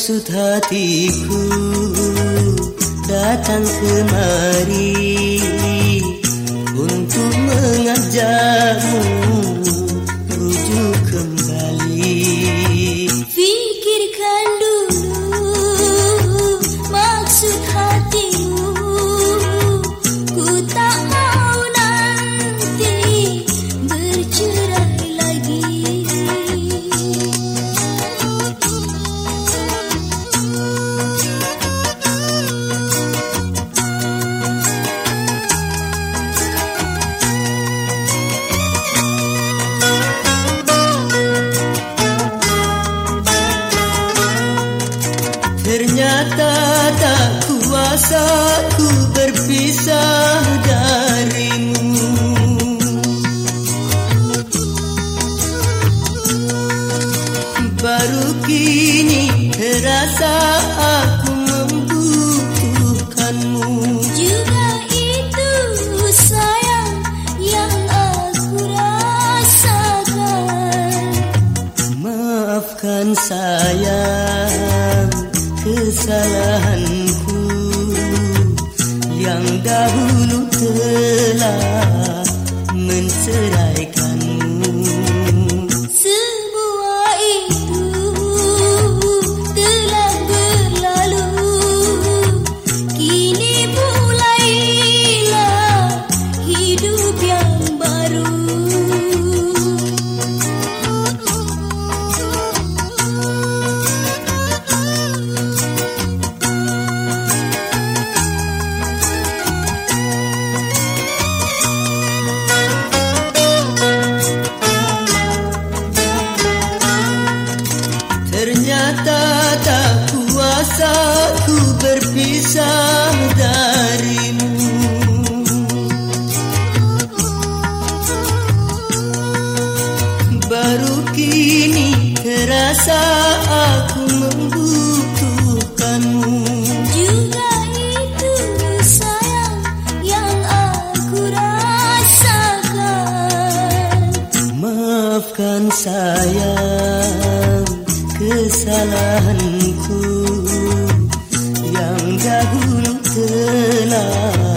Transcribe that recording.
Maksud hatiku datang kemari Untuk mengajakmu tak kuasa ku berpisah darimu. Baru kini terasa aku membutuhkanmu. Juga itu sayang yang aku rasakan. Maafkan sayang kesalahanku Yang dahulu telah menceraikanmu Ternyata tak kuasa ku berpisah darimu. Baru kini terasa aku membutuhkanmu. Juga itu sayang yang aku rasakan. Maafkan kesalahanku yang dahulu telah